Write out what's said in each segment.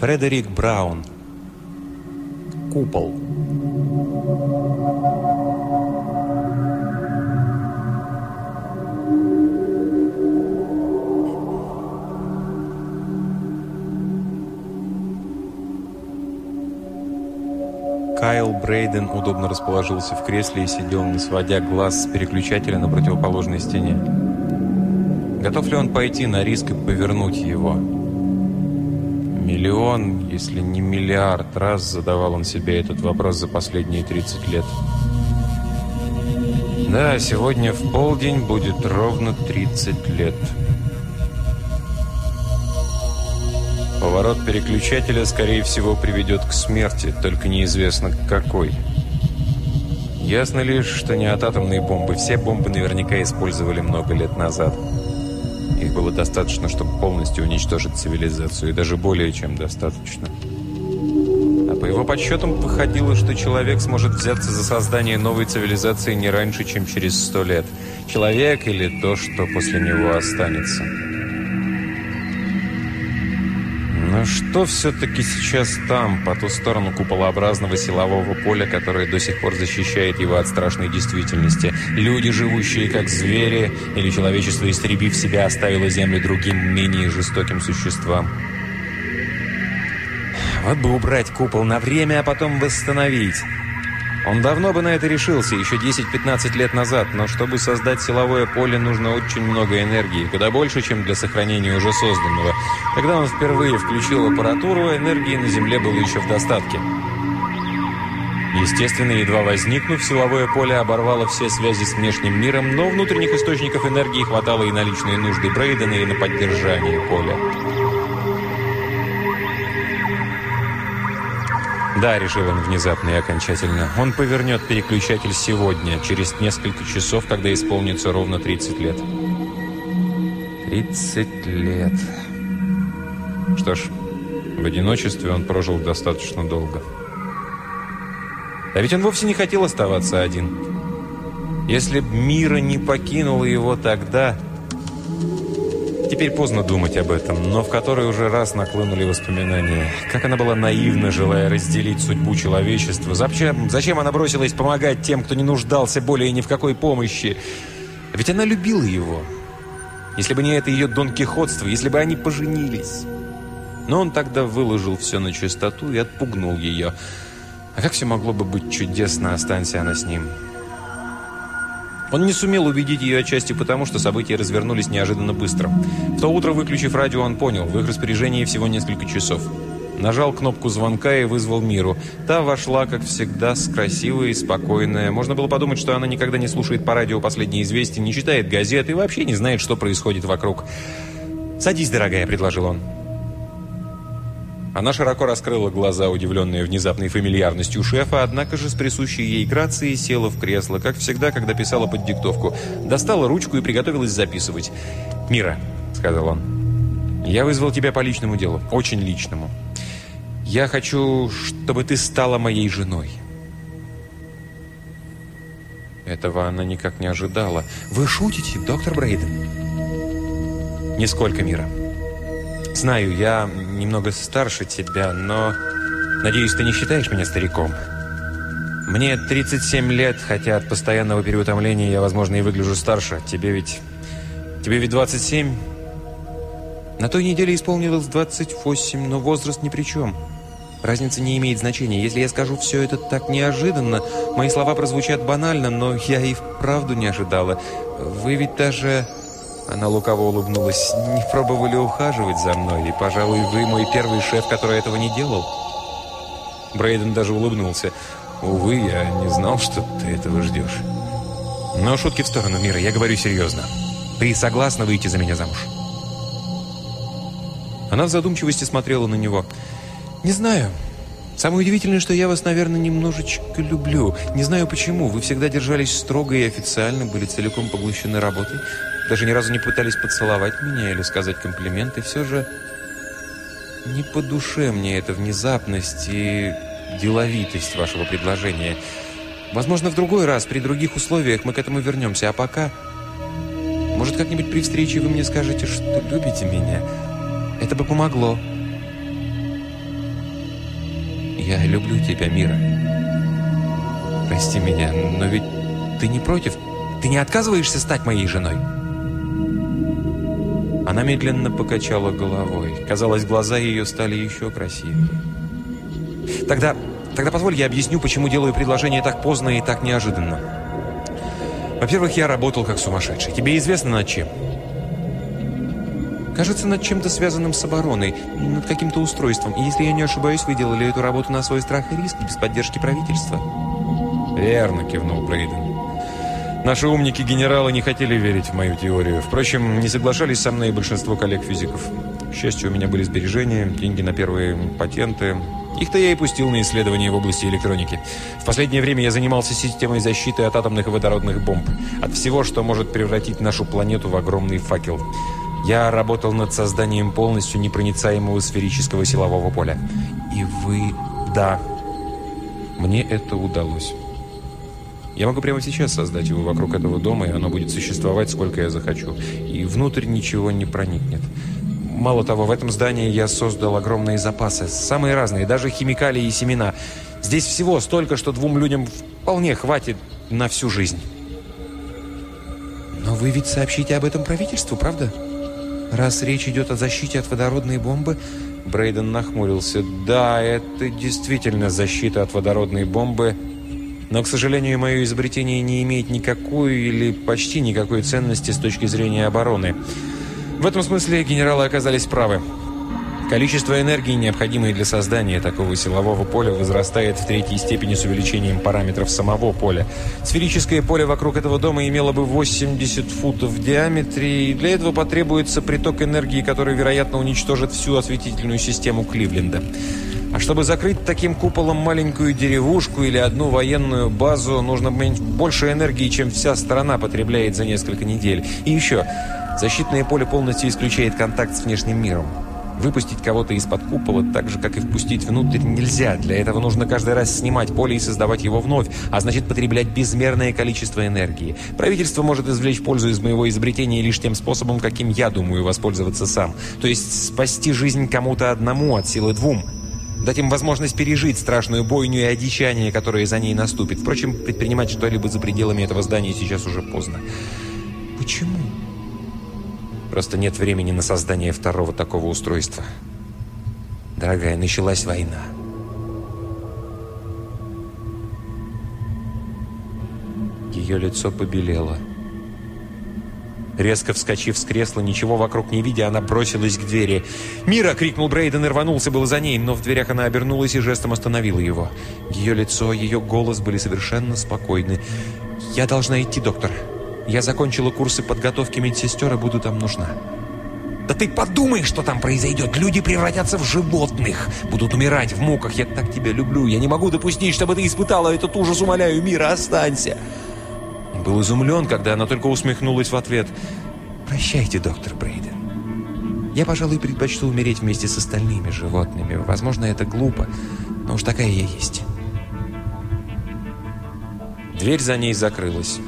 Фредерик Браун. Купол. Кайл Брейден удобно расположился в кресле и сидел, не сводя глаз с переключателя на противоположной стене. Готов ли он пойти на риск и повернуть его? Миллион, если не миллиард раз задавал он себе этот вопрос за последние 30 лет. Да, сегодня в полдень будет ровно 30 лет. Поворот переключателя, скорее всего, приведет к смерти, только неизвестно к какой. Ясно лишь, что не от атомной бомбы. Все бомбы наверняка использовали много лет назад. Было достаточно, чтобы полностью уничтожить цивилизацию, и даже более чем достаточно. А по его подсчетам выходило, что человек сможет взяться за создание новой цивилизации не раньше, чем через сто лет. Человек или то, что после него останется. Что все-таки сейчас там, по ту сторону куполообразного силового поля, которое до сих пор защищает его от страшной действительности? Люди, живущие как звери, или человечество, истребив себя, оставило землю другим, менее жестоким существам? Вот бы убрать купол на время, а потом восстановить. Он давно бы на это решился, еще 10-15 лет назад, но чтобы создать силовое поле, нужно очень много энергии, куда больше, чем для сохранения уже созданного. Когда он впервые включил аппаратуру, энергии на Земле было еще в достатке. Естественно, едва возникнув, силовое поле оборвало все связи с внешним миром, но внутренних источников энергии хватало и на личные нужды Брейдена, и на поддержание поля. Да, решил он внезапно и окончательно. Он повернет переключатель сегодня, через несколько часов, когда исполнится ровно 30 лет. 30 лет. Что ж, в одиночестве он прожил достаточно долго. А ведь он вовсе не хотел оставаться один. Если б мира не покинула его тогда, Теперь поздно думать об этом, но в который уже раз наклынули воспоминания. Как она была наивна, желая разделить судьбу человечества. Зачем, зачем она бросилась помогать тем, кто не нуждался более ни в какой помощи? Ведь она любила его. Если бы не это ее донкихотство, если бы они поженились. Но он тогда выложил все на чистоту и отпугнул ее. А как все могло бы быть чудесно, останься она с ним? Он не сумел убедить ее отчасти потому, что события развернулись неожиданно быстро. В то утро, выключив радио, он понял, в их распоряжении всего несколько часов. Нажал кнопку звонка и вызвал Миру. Та вошла, как всегда, с красивой и спокойная. Можно было подумать, что она никогда не слушает по радио последние известия, не читает газеты и вообще не знает, что происходит вокруг. «Садись, дорогая», — предложил он. Она широко раскрыла глаза, удивленные внезапной фамильярностью шефа, однако же с присущей ей грацией села в кресло, как всегда, когда писала под диктовку. Достала ручку и приготовилась записывать. «Мира», — сказал он, — «я вызвал тебя по личному делу, очень личному. Я хочу, чтобы ты стала моей женой». Этого она никак не ожидала. «Вы шутите, доктор Брейден?» «Нисколько, Мира». Знаю, я немного старше тебя, но... Надеюсь, ты не считаешь меня стариком? Мне 37 лет, хотя от постоянного переутомления я, возможно, и выгляжу старше. Тебе ведь... Тебе ведь 27? На той неделе исполнилось 28, но возраст ни при чем. Разница не имеет значения. Если я скажу все это так неожиданно, мои слова прозвучат банально, но я и вправду не ожидала. Вы ведь даже... Она лукаво улыбнулась. «Не пробовали ухаживать за мной, и, пожалуй, вы мой первый шеф, который этого не делал». Брейден даже улыбнулся. «Увы, я не знал, что ты этого ждешь». «Но шутки в сторону, Мира, я говорю серьезно. Ты согласна выйти за меня замуж?» Она в задумчивости смотрела на него. «Не знаю. Самое удивительное, что я вас, наверное, немножечко люблю. Не знаю почему. Вы всегда держались строго и официально, были целиком поглощены работой. Даже ни разу не пытались поцеловать меня или сказать комплименты. Все же не по душе мне эта внезапность и деловитость вашего предложения. Возможно, в другой раз, при других условиях мы к этому вернемся. А пока... Может, как-нибудь при встрече вы мне скажете, что любите меня? Это бы помогло. Я люблю тебя, Мира. Прости меня, но ведь ты не против? Ты не отказываешься стать моей женой?» Она медленно покачала головой. Казалось, глаза ее стали еще красивее. «Тогда, тогда позволь я объясню, почему делаю предложение так поздно и так неожиданно. Во-первых, я работал как сумасшедший. Тебе известно над чем?» Кажется, над чем-то связанным с обороной, над каким-то устройством. И если я не ошибаюсь, вы делали эту работу на свой страх и риск, без поддержки правительства. «Верно», — кивнул Брейден. Наши умники-генералы не хотели верить в мою теорию. Впрочем, не соглашались со мной и большинство коллег-физиков. К счастью, у меня были сбережения, деньги на первые патенты. Их-то я и пустил на исследования в области электроники. В последнее время я занимался системой защиты от атомных и водородных бомб. От всего, что может превратить нашу планету в огромный факел. Я работал над созданием полностью непроницаемого сферического силового поля. И вы... Да, мне это удалось. Я могу прямо сейчас создать его вокруг этого дома, и оно будет существовать, сколько я захочу. И внутрь ничего не проникнет. Мало того, в этом здании я создал огромные запасы, самые разные, даже химикалии и семена. Здесь всего столько, что двум людям вполне хватит на всю жизнь. Но вы ведь сообщите об этом правительству, правда? Раз речь идет о защите от водородной бомбы, Брейден нахмурился. Да, это действительно защита от водородной бомбы, но, к сожалению, мое изобретение не имеет никакой или почти никакой ценности с точки зрения обороны. В этом смысле генералы оказались правы. Количество энергии, необходимой для создания такого силового поля, возрастает в третьей степени с увеличением параметров самого поля. Сферическое поле вокруг этого дома имело бы 80 футов в диаметре, и для этого потребуется приток энергии, который, вероятно, уничтожит всю осветительную систему Кливленда. А чтобы закрыть таким куполом маленькую деревушку или одну военную базу, нужно больше энергии, чем вся страна потребляет за несколько недель. И еще, защитное поле полностью исключает контакт с внешним миром. Выпустить кого-то из-под купола, так же, как и впустить внутрь, нельзя. Для этого нужно каждый раз снимать поле и создавать его вновь, а значит потреблять безмерное количество энергии. Правительство может извлечь пользу из моего изобретения лишь тем способом, каким я думаю воспользоваться сам. То есть спасти жизнь кому-то одному от силы двум – дать им возможность пережить страшную бойню и одичание, которое за ней наступит. Впрочем, предпринимать что-либо за пределами этого здания сейчас уже поздно. Почему? Просто нет времени на создание второго такого устройства. Дорогая, началась война. Ее лицо побелело. Резко вскочив с кресла, ничего вокруг не видя, она бросилась к двери. «Мира!» — крикнул Брейден и рванулся было за ней, но в дверях она обернулась и жестом остановила его. Ее лицо, ее голос были совершенно спокойны. «Я должна идти, доктор. Я закончила курсы подготовки медсестер и буду там нужна». «Да ты подумай, что там произойдет! Люди превратятся в животных! Будут умирать в муках! Я так тебя люблю! Я не могу допустить, чтобы ты испытала этот ужас! Умоляю, Мира, останься!» Был изумлен, когда она только усмехнулась в ответ. «Прощайте, доктор Брейден. Я, пожалуй, предпочту умереть вместе с остальными животными. Возможно, это глупо, но уж такая я есть». Дверь за ней закрылась.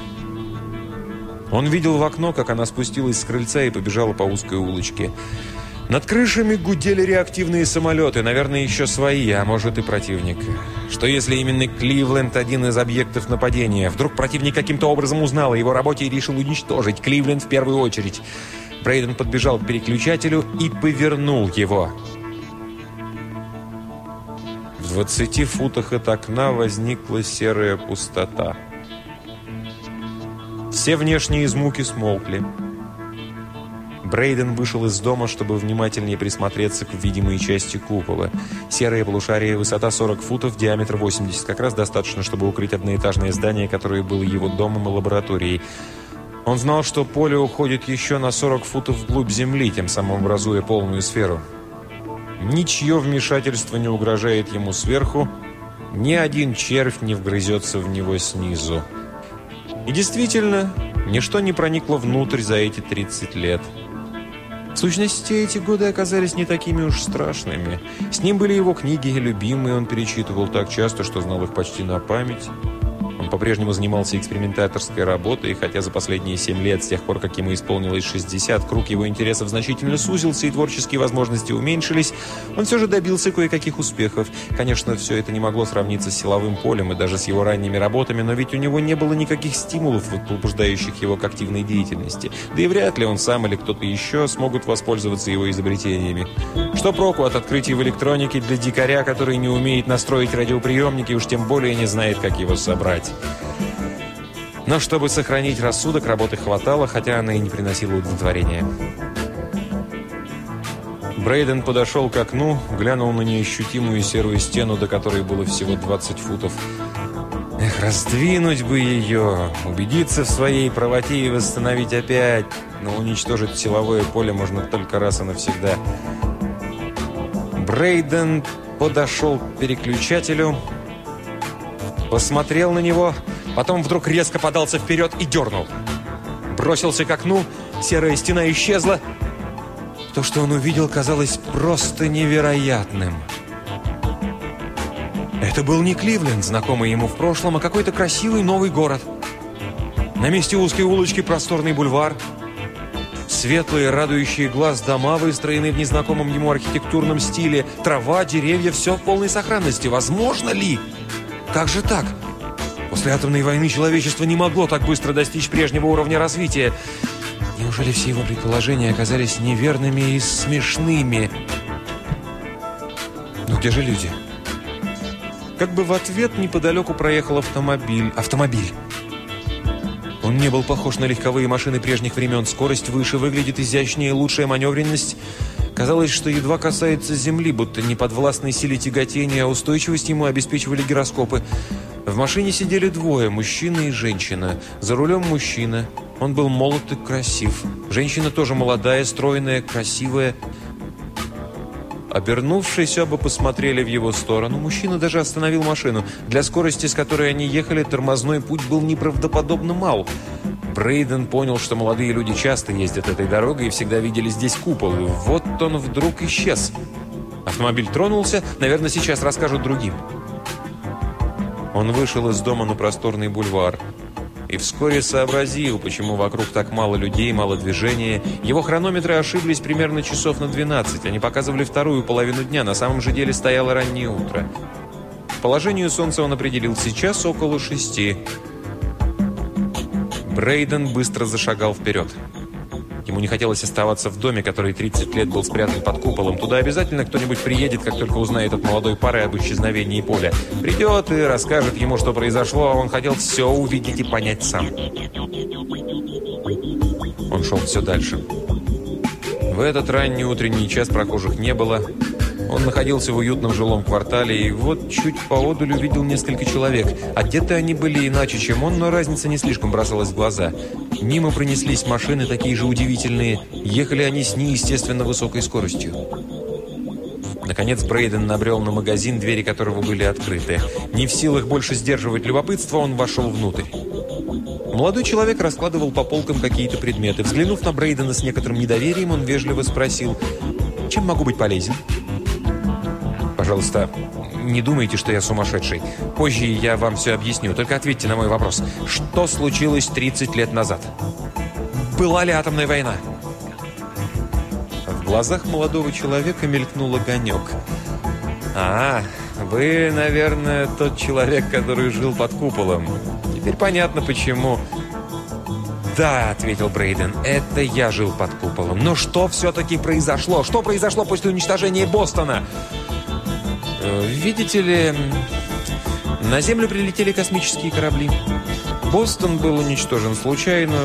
Он видел в окно, как она спустилась с крыльца и побежала по узкой улочке. Над крышами гудели реактивные самолеты, наверное, еще свои, а может и противник. Что если именно Кливленд один из объектов нападения? Вдруг противник каким-то образом узнал о его работе и решил уничтожить Кливленд в первую очередь. Брейден подбежал к переключателю и повернул его. В 20 футах от окна возникла серая пустота. Все внешние звуки смолкли. Брейден вышел из дома, чтобы внимательнее присмотреться к видимой части купола. Серое полушарие, высота 40 футов, диаметр 80. Как раз достаточно, чтобы укрыть одноэтажное здание, которое было его домом и лабораторией. Он знал, что поле уходит еще на 40 футов вглубь земли, тем самым образуя полную сферу. Ничье вмешательство не угрожает ему сверху, ни один червь не вгрызется в него снизу. И действительно, ничто не проникло внутрь за эти 30 лет. В сущности, эти годы оказались не такими уж страшными. С ним были его книги, любимые, он перечитывал так часто, что знал их почти на память. По-прежнему занимался экспериментаторской работой, хотя за последние 7 лет, с тех пор, как ему исполнилось 60, круг его интересов значительно сузился и творческие возможности уменьшились, он все же добился кое-каких успехов. Конечно, все это не могло сравниться с силовым полем и даже с его ранними работами, но ведь у него не было никаких стимулов, побуждающих его к активной деятельности. Да и вряд ли он сам или кто-то еще смогут воспользоваться его изобретениями. Что проку от открытий в электронике для дикаря, который не умеет настроить радиоприемники и уж тем более не знает, как его собрать? Но чтобы сохранить рассудок, работы хватало, хотя она и не приносила удовлетворения. Брейден подошел к окну, глянул на неощутимую серую стену, до которой было всего 20 футов. Эх, раздвинуть бы ее, убедиться в своей правоте и восстановить опять. Но уничтожить силовое поле можно только раз и навсегда. Брейден подошел к переключателю, посмотрел на него, потом вдруг резко подался вперед и дернул. Бросился к окну, серая стена исчезла. То, что он увидел, казалось просто невероятным. Это был не Кливленд, знакомый ему в прошлом, а какой-то красивый новый город. На месте узкой улочки просторный бульвар. Светлые, радующие глаз дома, выстроенные в незнакомом ему архитектурном стиле. Трава, деревья, все в полной сохранности. Возможно ли? Как же так? После атомной войны человечество не могло так быстро достичь прежнего уровня развития. Неужели все его предположения оказались неверными и смешными? Но где же люди? Как бы в ответ неподалеку проехал автомобиль. Автомобиль. Он не был похож на легковые машины прежних времен. Скорость выше, выглядит изящнее, лучшая маневренность – Казалось, что едва касается земли, будто не подвластной силе тяготения, а устойчивость ему обеспечивали гироскопы. В машине сидели двое, мужчина и женщина. За рулем мужчина. Он был молод и красив. Женщина тоже молодая, стройная, красивая. Обернувшись, оба посмотрели в его сторону. Мужчина даже остановил машину. Для скорости, с которой они ехали, тормозной путь был неправдоподобно мал. Брейден понял, что молодые люди часто ездят этой дорогой и всегда видели здесь купол. И вот он вдруг исчез. Автомобиль тронулся, наверное, сейчас расскажут другим. Он вышел из дома на просторный бульвар. И вскоре сообразил, почему вокруг так мало людей, мало движения. Его хронометры ошиблись примерно часов на 12. Они показывали вторую половину дня, на самом же деле стояло раннее утро. По положению солнца он определил сейчас около шести. Брейден быстро зашагал вперед. Ему не хотелось оставаться в доме, который 30 лет был спрятан под куполом. Туда обязательно кто-нибудь приедет, как только узнает от молодой пары об исчезновении поля. Придет и расскажет ему, что произошло, а он хотел все увидеть и понять сам. Он шел все дальше. В этот ранний утренний час прохожих не было. Он находился в уютном жилом квартале, и вот чуть поодаль увидел несколько человек. Одеты они были иначе, чем он, но разница не слишком бросалась в глаза. Мимо пронеслись машины, такие же удивительные. Ехали они с неестественно высокой скоростью. Наконец Брейден набрел на магазин, двери которого были открыты. Не в силах больше сдерживать любопытство, он вошел внутрь. Молодой человек раскладывал по полкам какие-то предметы. Взглянув на Брейдена с некоторым недоверием, он вежливо спросил, «Чем могу быть полезен?» Пожалуйста, не думайте, что я сумасшедший. Позже я вам все объясню. Только ответьте на мой вопрос. Что случилось 30 лет назад? Была ли атомная война? В глазах молодого человека мелькнул огонек. «А, вы, наверное, тот человек, который жил под куполом. Теперь понятно, почему...» «Да», — ответил Брейден, — «это я жил под куполом. Но что все-таки произошло? Что произошло после уничтожения Бостона?» Видите ли, на Землю прилетели космические корабли. Бостон был уничтожен случайно.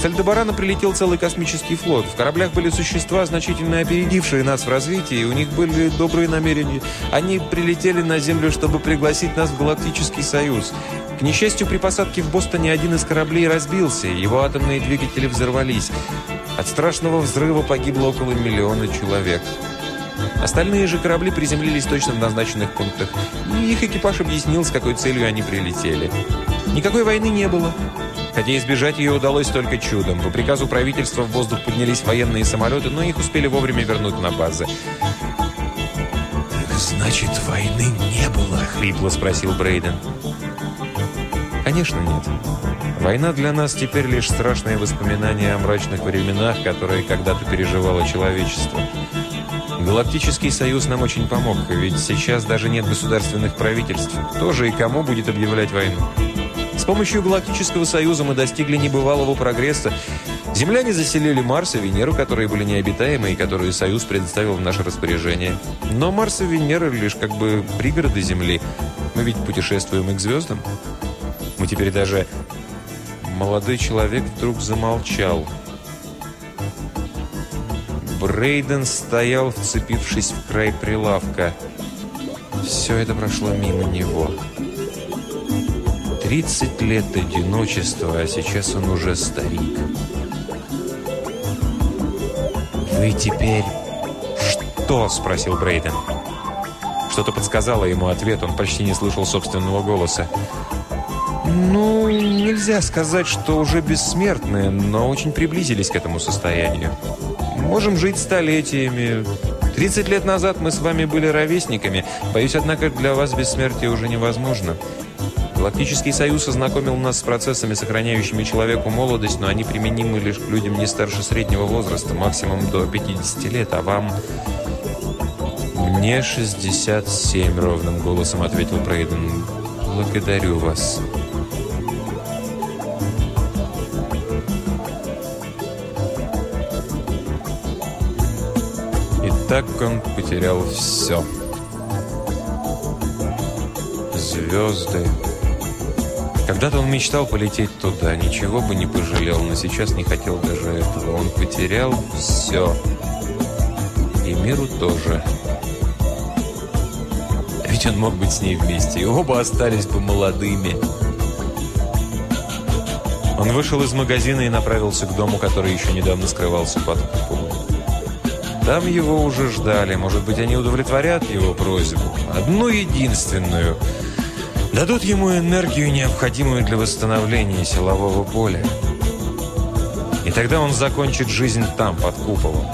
С Альдебарана прилетел целый космический флот. В кораблях были существа, значительно опередившие нас в развитии, у них были добрые намерения. Они прилетели на Землю, чтобы пригласить нас в Галактический Союз. К несчастью, при посадке в Бостоне один из кораблей разбился, его атомные двигатели взорвались. От страшного взрыва погибло около миллиона человек. Остальные же корабли приземлились точно в назначенных пунктах, и их экипаж объяснил, с какой целью они прилетели. Никакой войны не было. Хотя избежать ее удалось только чудом. По приказу правительства в воздух поднялись военные самолеты, но их успели вовремя вернуть на базы. «Так значит, войны не было?» — хрипло спросил Брейден. Конечно, нет. Война для нас теперь лишь страшное воспоминание о мрачных временах, которые когда-то переживало человечество. Галактический союз нам очень помог, ведь сейчас даже нет государственных правительств. Кто же и кому будет объявлять войну? С помощью Галактического союза мы достигли небывалого прогресса. Земляне заселили Марс и Венеру, которые были необитаемы и которые Союз предоставил в наше распоряжение. Но Марс и Венера лишь как бы пригороды Земли. Мы ведь путешествуем и к звездам. Мы теперь даже... Молодой человек вдруг замолчал. Брейден стоял, вцепившись в край прилавка. Все это прошло мимо него. 30 лет одиночества, а сейчас он уже старик. «Вы теперь...» «Что?» – спросил Брейден. Что-то подсказало ему ответ, он почти не слышал собственного голоса. «Ну, нельзя сказать, что уже бессмертны, но очень приблизились к этому состоянию. Можем жить столетиями. 30 лет назад мы с вами были ровесниками. Боюсь, однако, для вас бессмертие уже невозможно. Галактический союз ознакомил нас с процессами, сохраняющими человеку молодость, но они применимы лишь к людям не старше среднего возраста, максимум до 50 лет, а вам... «Мне 67», — ровным голосом ответил Брейден. «Благодарю вас». Так он потерял все. Звезды, когда-то он мечтал полететь туда, ничего бы не пожалел, но сейчас не хотел даже этого. Он потерял все. И миру тоже. Ведь он мог быть с ней вместе, и оба остались бы молодыми. Он вышел из магазина и направился к дому, который еще недавно скрывался под куполом. Там его уже ждали. Может быть, они удовлетворят его просьбу. Одну единственную – дадут ему энергию, необходимую для восстановления силового поля. И тогда он закончит жизнь там, под куполом.